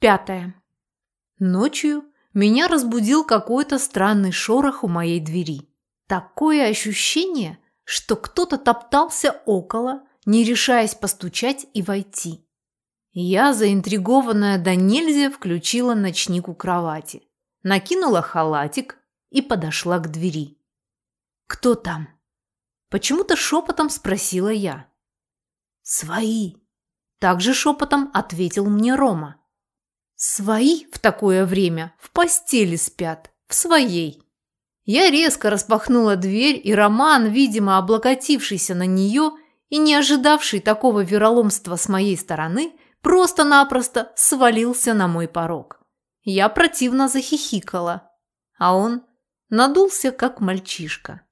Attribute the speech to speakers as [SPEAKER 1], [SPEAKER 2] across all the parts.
[SPEAKER 1] Пятое. Ночью меня разбудил какой-то странный шорох у моей двери. Такое ощущение, что кто-то топтался около, не решаясь постучать и войти. Я, заинтригованная до нельзя, включила ночник у кровати, накинула халатик и подошла к двери. «Кто там?» Почему-то шепотом спросила я. «Свои!» Также шепотом ответил мне Рома. Свои в такое время в постели спят, в своей. Я резко распахнула дверь, и Роман, видимо, облокотившийся на нее и не ожидавший такого вероломства с моей стороны, просто-напросто свалился на мой порог. Я противно захихикала, а он надулся, как мальчишка.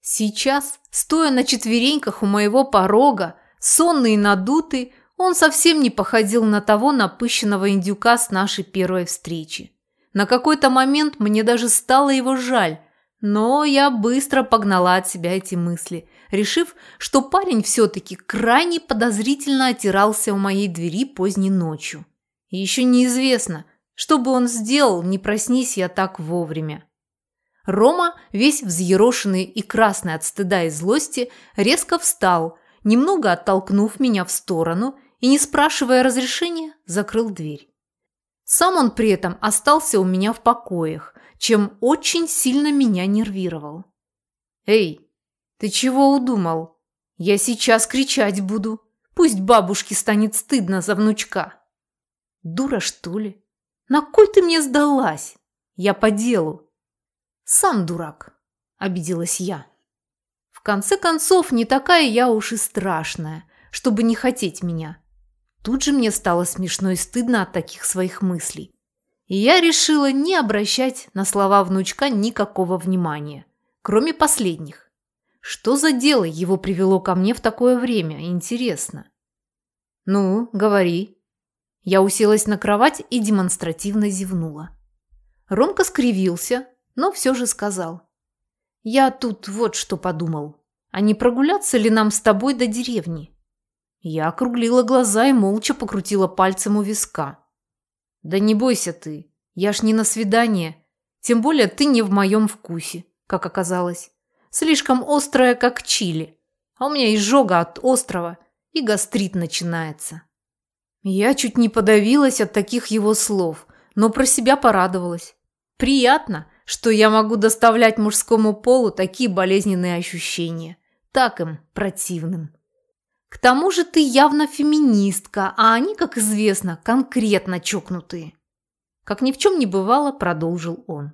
[SPEAKER 1] Сейчас, стоя на четвереньках у моего порога, сонный и надутый, он совсем не походил на того напыщенного индюка с нашей первой встречи. На какой-то момент мне даже стало его жаль, но я быстро погнала от себя эти мысли, решив, что парень все-таки крайне подозрительно отирался у моей двери поздней ночью. Еще неизвестно, что бы он сделал, не проснись я так вовремя. Рома, весь взъерошенный и красный от стыда и злости, резко встал, немного оттолкнув меня в сторону и, не спрашивая разрешения, закрыл дверь. Сам он при этом остался у меня в покоях, чем очень сильно меня нервировал. «Эй, ты чего удумал? Я сейчас кричать буду. Пусть бабушке станет стыдно за внучка». «Дура, что ли? На кой ты мне сдалась? Я по делу». «Сам дурак», – обиделась я. В конце концов, не такая я уж и страшная, чтобы не хотеть меня. Тут же мне стало смешно и стыдно от таких своих мыслей. И я решила не обращать на слова внучка никакого внимания, кроме последних. Что за дело его привело ко мне в такое время, интересно? Ну, говори. Я уселась на кровать и демонстративно зевнула. Ромка скривился, но все же сказал. Я тут вот что подумал. А не прогуляться ли нам с тобой до деревни? Я округлила глаза и молча покрутила пальцем у виска. «Да не бойся ты, я ж не на свидание. Тем более ты не в моем вкусе, как оказалось. Слишком острая, как чили. А у меня изжога от острова, и гастрит начинается». Я чуть не подавилась от таких его слов, но про себя порадовалась. Приятно, что я могу доставлять мужскому полу такие болезненные ощущения. Так им противным. К тому же ты явно феминистка, а они, как известно, конкретно чокнутые. Как ни в чем не бывало, продолжил он.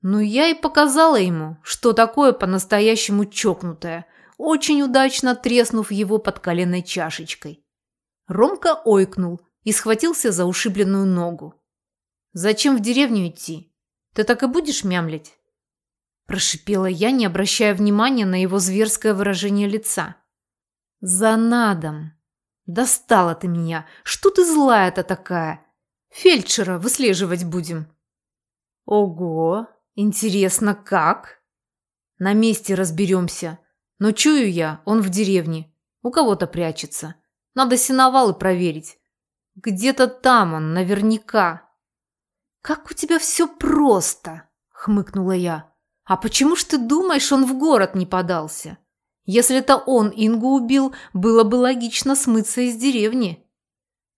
[SPEAKER 1] Ну, я и показала ему, что такое по-настоящему чокнутое, очень удачно треснув его под коленной чашечкой. Ромка ойкнул и схватился за ушибленную ногу. «Зачем в деревню идти? Ты так и будешь мямлить?» Прошипела я, не обращая внимания на его зверское выражение лица. За надом. Достала ты меня. Что ты злая-то такая? Фельдшера выслеживать будем. Ого, интересно, как? На месте разберемся. Но чую я, он в деревне. У кого-то прячется. Надо сеновалы проверить. Где-то там он, наверняка. Как у тебя все просто, хмыкнула я. А почему ж ты думаешь, он в город не подался? Если это он Ингу убил, было бы логично смыться из деревни.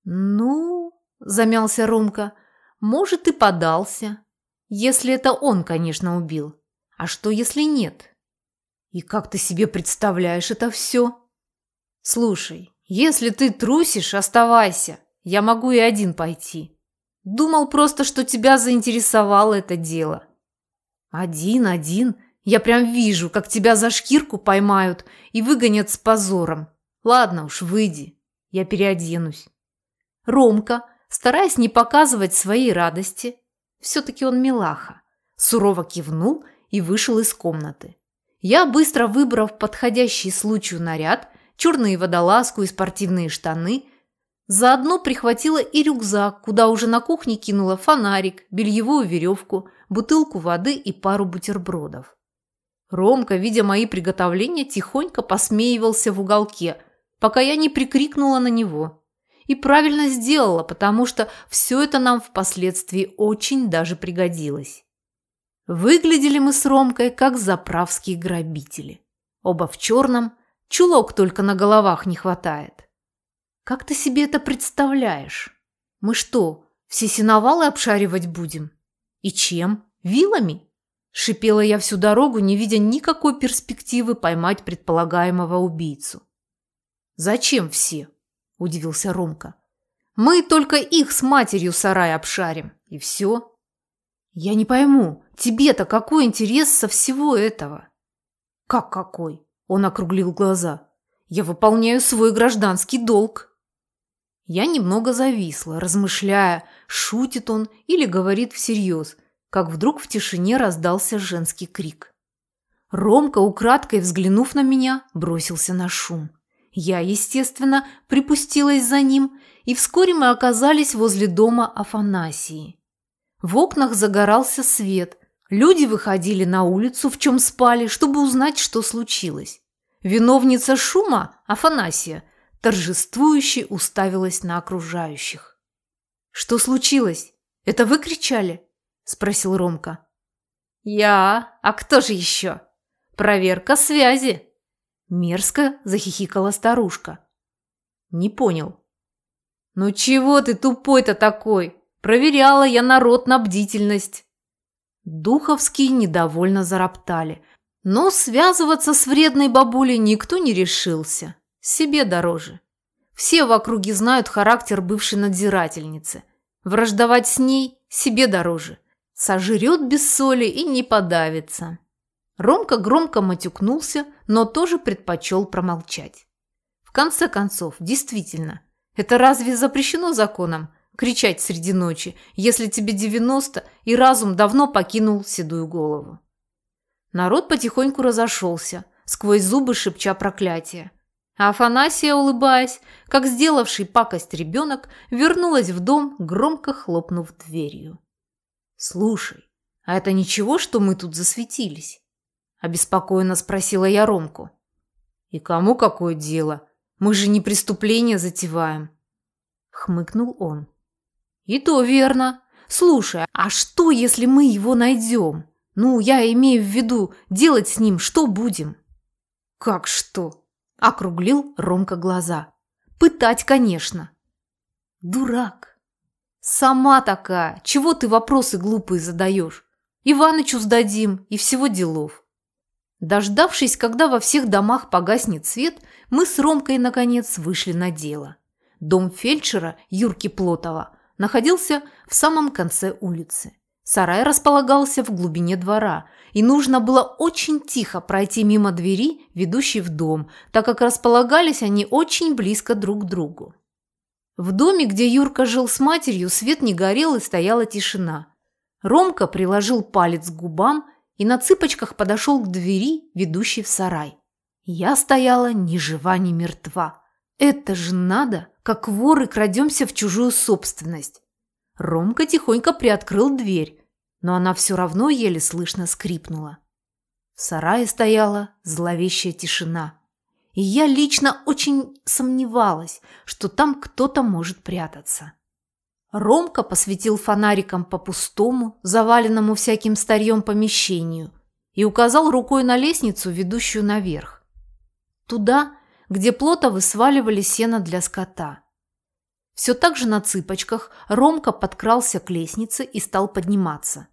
[SPEAKER 1] Ну, замялся Ромка, может и подался. Если это он, конечно, убил. А что, если нет? И как ты себе представляешь это все? Слушай, если ты трусишь, оставайся. Я могу и один пойти. Думал просто, что тебя заинтересовало это дело. Один, один. Я прям вижу, как тебя за шкирку поймают и выгонят с позором. Ладно уж, выйди. Я переоденусь. Ромка, стараясь не показывать своей радости, все-таки он милаха, сурово кивнул и вышел из комнаты. Я, быстро выбрав подходящий случаю наряд, черную водолазку и спортивные штаны, заодно прихватила и рюкзак, куда уже на кухне кинула фонарик, бельевую веревку, бутылку воды и пару бутербродов. Ромка, видя мои приготовления, тихонько посмеивался в уголке, пока я не прикрикнула на него. И правильно сделала, потому что все это нам впоследствии очень даже пригодилось. Выглядели мы с Ромкой как заправские грабители. Оба в черном, чулок только на головах не хватает. Как ты себе это представляешь? Мы что, все сеновалы обшаривать будем? И чем? Вилами? Шипела я всю дорогу, не видя никакой перспективы поймать предполагаемого убийцу. «Зачем все?» – удивился Ромка. «Мы только их с матерью сарай обшарим, и все». «Я не пойму, тебе-то какой интерес со всего этого?» «Как какой?» – он округлил глаза. «Я выполняю свой гражданский долг». Я немного зависла, размышляя, шутит он или говорит всерьез, как вдруг в тишине раздался женский крик. Ромка, украдкой взглянув на меня, бросился на шум. Я, естественно, припустилась за ним, и вскоре мы оказались возле дома Афанасии. В окнах загорался свет. Люди выходили на улицу, в чем спали, чтобы узнать, что случилось. Виновница шума, Афанасия, торжествующе уставилась на окружающих. «Что случилось? Это вы кричали?» – спросил Ромка. «Я? А кто же еще? Проверка связи!» Мерзко захихикала старушка. Не понял. «Ну чего ты тупой-то такой? Проверяла я народ на бдительность». Духовские недовольно зароптали. Но связываться с вредной бабулей никто не решился. Себе дороже. Все в округе знают характер бывшей надзирательницы. Враждовать с ней себе дороже. Сожрет без соли и не подавится. Ромка громко матюкнулся, но тоже предпочел промолчать. В конце концов, действительно, это разве запрещено законом кричать среди ночи, если тебе 90 и разум давно покинул седую голову? Народ потихоньку разошелся, сквозь зубы шепча проклятие. А Афанасия, улыбаясь, как сделавший пакость ребенок, вернулась в дом, громко хлопнув дверью. «Слушай, а это ничего, что мы тут засветились?» обеспокоенно спросила я Ромку. И кому какое дело? Мы же не преступление затеваем. Хмыкнул он. И то верно. Слушай, а что, если мы его найдем? Ну, я имею в виду, делать с ним что будем? Как что? Округлил Ромка глаза. Пытать, конечно. Дурак. Сама такая. Чего ты вопросы глупые задаешь? Иванычу сдадим и всего делов. Дождавшись, когда во всех домах погаснет свет, мы с Ромкой, наконец, вышли на дело. Дом фельдшера Юрки Плотова находился в самом конце улицы. Сарай располагался в глубине двора, и нужно было очень тихо пройти мимо двери, ведущей в дом, так как располагались они очень близко друг к другу. В доме, где Юрка жил с матерью, свет не горел и стояла тишина. Ромка приложил палец к губам и на цыпочках подошел к двери, ведущей в сарай. Я стояла ни жива, ни мертва. Это же надо, как воры крадемся в чужую собственность. Ромка тихонько приоткрыл дверь, но она все равно еле слышно скрипнула. В сарае стояла зловещая тишина. И я лично очень сомневалась, что там кто-то может прятаться. Ромка посветил фонариком по пустому, заваленному всяким старьем помещению и указал рукой на лестницу, ведущую наверх. Туда, где плотовы сваливали сено для скота. Все так же на цыпочках Ромка подкрался к лестнице и стал подниматься.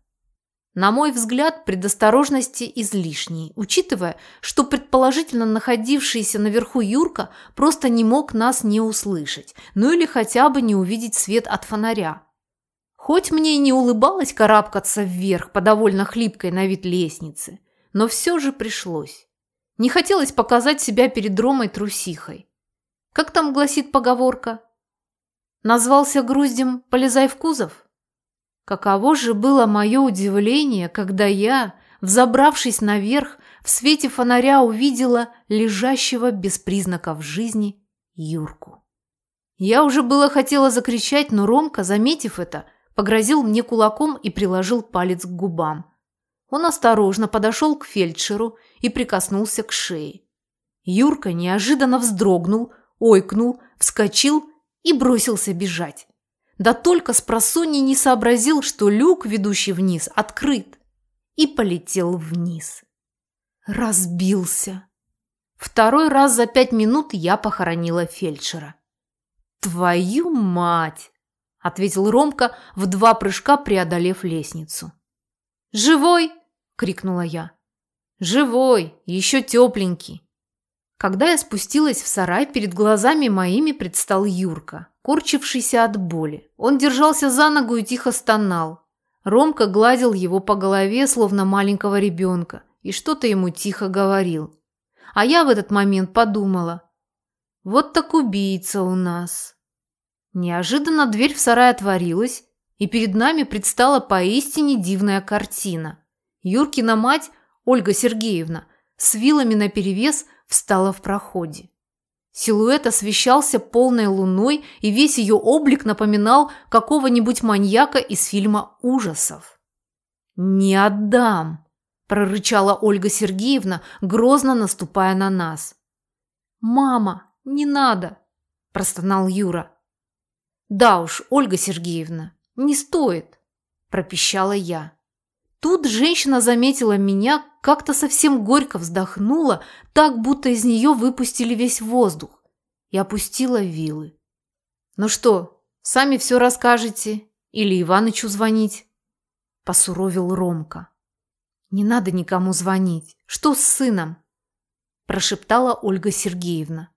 [SPEAKER 1] На мой взгляд, предосторожности излишней, учитывая, что предположительно находившийся наверху Юрка просто не мог нас не услышать, ну или хотя бы не увидеть свет от фонаря. Хоть мне и не улыбалось карабкаться вверх по довольно хлипкой на вид лестнице, но все же пришлось. Не хотелось показать себя перед Ромой трусихой. Как там гласит поговорка? Назвался груздем «полезай в кузов»? Каково же было мое удивление, когда я, взобравшись наверх, в свете фонаря увидела лежащего без признаков жизни Юрку. Я уже было хотела закричать, но Ромка, заметив это, погрозил мне кулаком и приложил палец к губам. Он осторожно подошел к фельдшеру и прикоснулся к шее. Юрка неожиданно вздрогнул, ойкнул, вскочил и бросился бежать. Да только с просонья не сообразил, что люк, ведущий вниз, открыт, и полетел вниз. Разбился. Второй раз за пять минут я похоронила фельдшера. «Твою мать!» – ответил Ромка, в два прыжка преодолев лестницу. «Живой!» – крикнула я. «Живой! Еще тепленький!» Когда я спустилась в сарай, перед глазами моими предстал Юрка, корчившийся от боли. Он держался за ногу и тихо стонал. Ромка гладил его по голове, словно маленького ребенка, и что-то ему тихо говорил. А я в этот момент подумала, вот так убийца у нас. Неожиданно дверь в сарай отворилась, и перед нами предстала поистине дивная картина. Юркина мать, Ольга Сергеевна, с вилами наперевес встала в проходе. Силуэт освещался полной луной, и весь ее облик напоминал какого-нибудь маньяка из фильма ужасов. «Не отдам!» – прорычала Ольга Сергеевна, грозно наступая на нас. «Мама, не надо!» – простонал Юра. «Да уж, Ольга Сергеевна, не стоит!» – пропищала я. Тут женщина заметила меня, как-то совсем горько вздохнула, так будто из нее выпустили весь воздух, и опустила вилы. «Ну что, сами все расскажете? Или Иванычу звонить?» – посуровил Ромка. «Не надо никому звонить. Что с сыном?» – прошептала Ольга Сергеевна.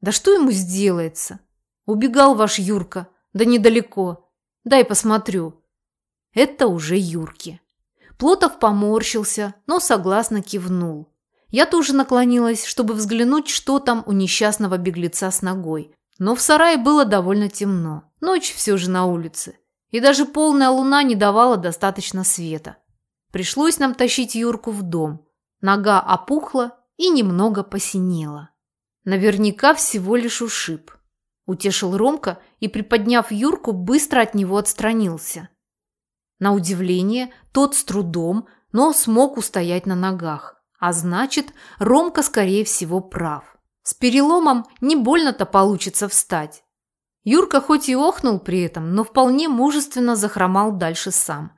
[SPEAKER 1] «Да что ему сделается? Убегал ваш Юрка, да недалеко. Дай посмотрю». Это уже Юрки. Плотов поморщился, но согласно кивнул. Я тоже наклонилась, чтобы взглянуть, что там у несчастного беглеца с ногой. Но в сарае было довольно темно. Ночь все же на улице. И даже полная луна не давала достаточно света. Пришлось нам тащить Юрку в дом. Нога опухла и немного посинела. Наверняка всего лишь ушиб. Утешил Ромка и, приподняв Юрку, быстро от него отстранился. На удивление, тот с трудом, но смог устоять на ногах. А значит, Ромка, скорее всего, прав. С переломом не больно-то получится встать. Юрка хоть и охнул при этом, но вполне мужественно захромал дальше сам.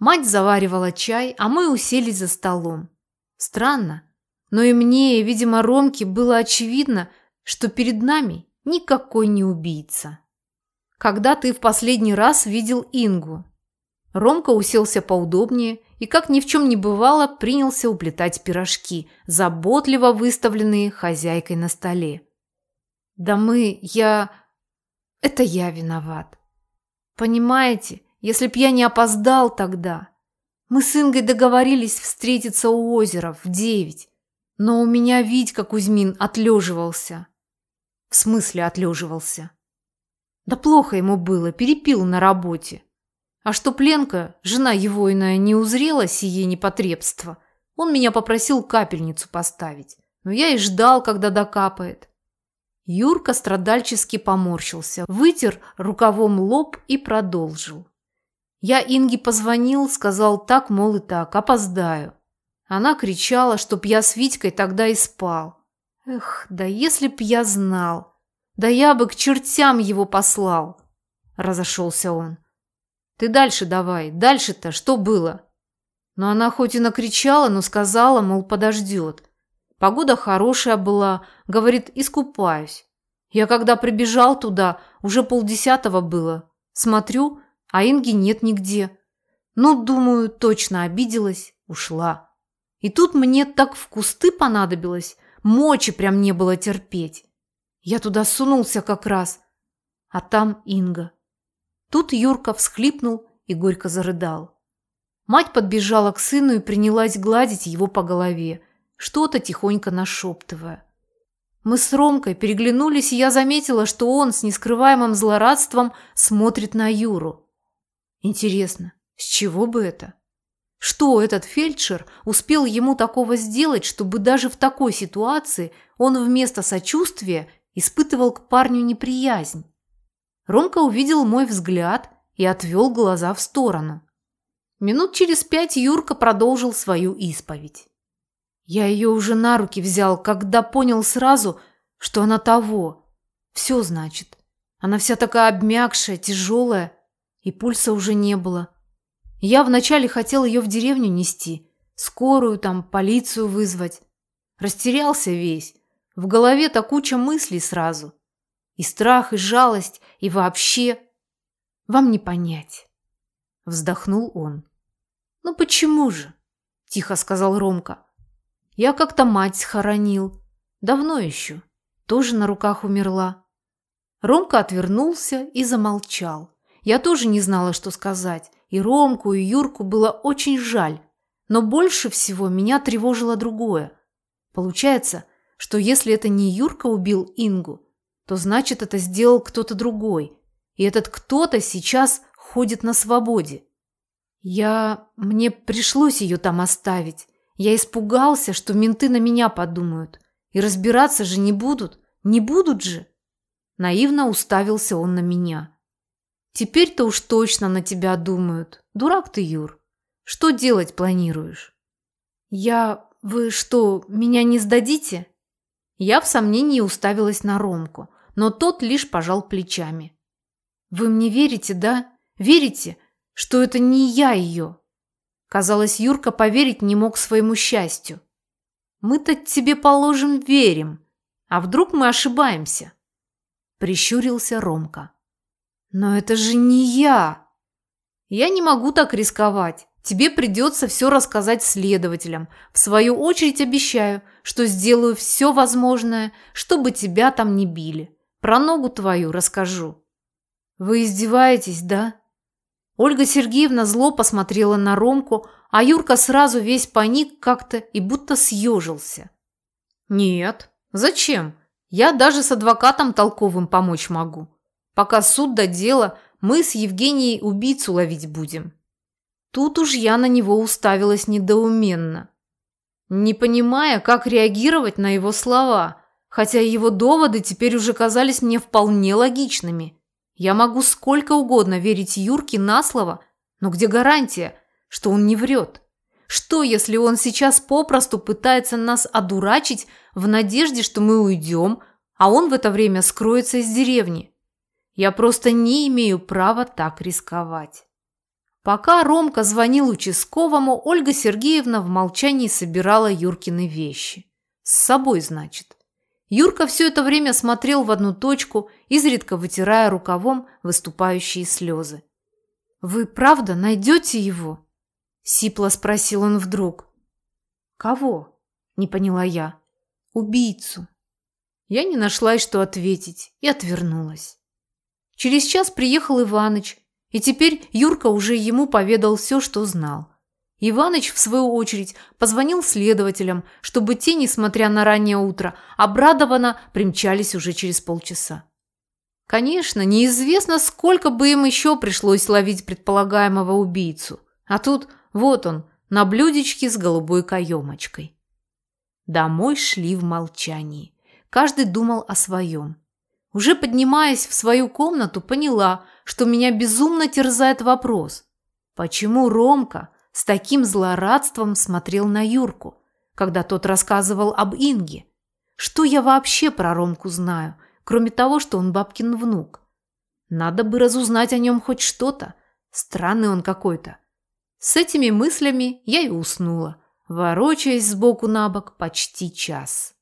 [SPEAKER 1] Мать заваривала чай, а мы уселись за столом. Странно, но и мне, и, видимо, Ромке было очевидно, что перед нами никакой не убийца. Когда ты в последний раз видел Ингу? Ромка уселся поудобнее и, как ни в чем не бывало, принялся уплетать пирожки, заботливо выставленные хозяйкой на столе. «Да мы... я... это я виноват. Понимаете, если б я не опоздал тогда... Мы с Ингой договорились встретиться у озера в девять, но у меня Витька Кузьмин отлеживался. В смысле отлеживался? Да плохо ему было, перепил на работе. А что Пленка, жена его иная, не узрела сие непотребство, он меня попросил капельницу поставить. Но я и ждал, когда докапает. Юрка страдальчески поморщился, вытер рукавом лоб и продолжил. Я Инге позвонил, сказал так, мол, и так, опоздаю. Она кричала, чтоб я с Витькой тогда и спал. Эх, да если б я знал, да я бы к чертям его послал, разошелся он. Ты дальше давай, дальше-то что было? Но она хоть и накричала, но сказала, мол, подождет. Погода хорошая была, говорит, искупаюсь. Я когда прибежал туда, уже полдесятого было. Смотрю, а Инги нет нигде. Ну, думаю, точно обиделась, ушла. И тут мне так в кусты понадобилось, мочи прям не было терпеть. Я туда сунулся как раз, а там Инга. Тут Юрка всхлипнул и горько зарыдал. Мать подбежала к сыну и принялась гладить его по голове, что-то тихонько нашептывая. Мы с Ромкой переглянулись, и я заметила, что он с нескрываемым злорадством смотрит на Юру. Интересно, с чего бы это? Что этот фельдшер успел ему такого сделать, чтобы даже в такой ситуации он вместо сочувствия испытывал к парню неприязнь? Ромка увидел мой взгляд и отвел глаза в сторону. Минут через пять Юрка продолжил свою исповедь. Я ее уже на руки взял, когда понял сразу, что она того. Все значит. Она вся такая обмякшая, тяжелая, и пульса уже не было. Я вначале хотел ее в деревню нести, скорую там, полицию вызвать. Растерялся весь. В голове то куча мыслей сразу. И страх, и жалость, и вообще. Вам не понять. Вздохнул он. Ну почему же? Тихо сказал Ромка. Я как-то мать схоронил. Давно еще. Тоже на руках умерла. Ромка отвернулся и замолчал. Я тоже не знала, что сказать. И Ромку, и Юрку было очень жаль. Но больше всего меня тревожило другое. Получается, что если это не Юрка убил Ингу, то значит это сделал кто-то другой. И этот кто-то сейчас ходит на свободе. Я... Мне пришлось ее там оставить. Я испугался, что менты на меня подумают. И разбираться же не будут. Не будут же. Наивно уставился он на меня. Теперь-то уж точно на тебя думают. Дурак ты, Юр. Что делать планируешь? Я... Вы что, меня не сдадите? Я в сомнении уставилась на Ромку, но тот лишь пожал плечами. Вы мне верите, да? Верите, что это не я ее? Казалось, Юрка поверить не мог своему счастью. Мы-то тебе, положим, верим. А вдруг мы ошибаемся? Прищурился Ромка. Но это же не я. Я не могу так рисковать. Тебе придется все рассказать следователям. В свою очередь обещаю, что сделаю все возможное, чтобы тебя там не били. Про ногу твою расскажу. Вы издеваетесь, да? Ольга Сергеевна зло посмотрела на Ромку, а Юрка сразу весь паник как-то и будто съежился. Нет, зачем? Я даже с адвокатом толковым помочь могу. Пока суд до дела, мы с Евгенией убийцу ловить будем. Тут уж я на него уставилась недоуменно, не понимая, как реагировать на его слова, хотя его доводы теперь уже казались мне вполне логичными. Я могу сколько угодно верить Юрке на слово, но где гарантия, что он не врет? Что, если он сейчас попросту пытается нас одурачить в надежде, что мы уйдем, а он в это время скроется из деревни? Я просто не имею права так рисковать. Пока Ромка звонил участковому, Ольга Сергеевна в молчании собирала Юркины вещи. С собой, значит. Юрка все это время смотрел в одну точку, изредка вытирая рукавом выступающие слезы. «Вы правда найдете его?» – сипло спросил он вдруг. «Кого?» – не поняла я. «Убийцу». Я не нашла, что ответить, и отвернулась. Через час приехал Иваныч, и теперь Юрка уже ему поведал все, что знал. Иваныч, в свою очередь, позвонил следователям, чтобы те, несмотря на раннее утро, обрадованно примчались уже через полчаса. Конечно, неизвестно, сколько бы им еще пришлось ловить предполагаемого убийцу. А тут вот он, на блюдечке с голубой каемочкой. Домой шли в молчании. Каждый думал о своем. Уже поднимаясь в свою комнату, поняла, что меня безумно терзает вопрос. Почему Ромка с таким злорадством смотрел на Юрку, когда тот рассказывал об Инге? Что я вообще про Ромку знаю, кроме того, что он бабкин внук? Надо бы разузнать о нем хоть что-то. Странный он какой-то. С этими мыслями я и уснула, ворочаясь сбоку на бок почти час.